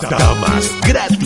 Damas gratis.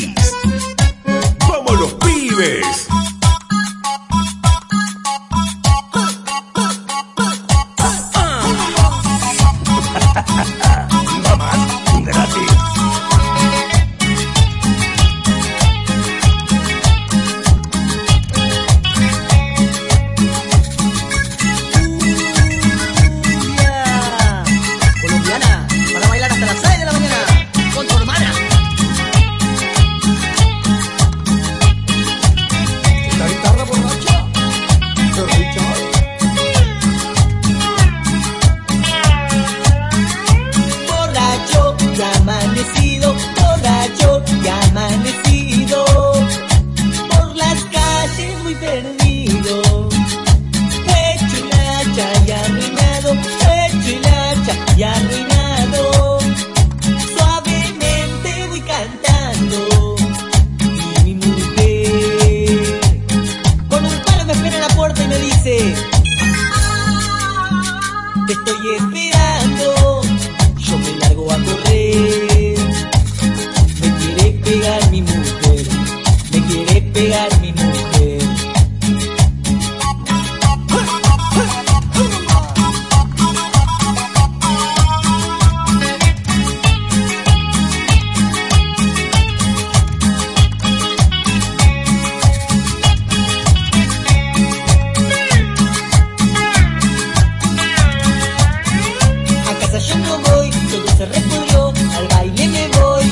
casa yo no voy, todo se repudrió, al baile me voy.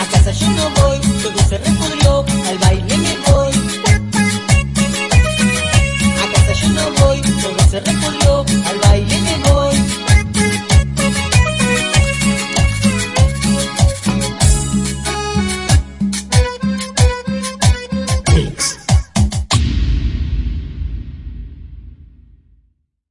A casa yo no voy, todo se repudrió, al baile me voy. A casa yo no voy, todo se repudrió.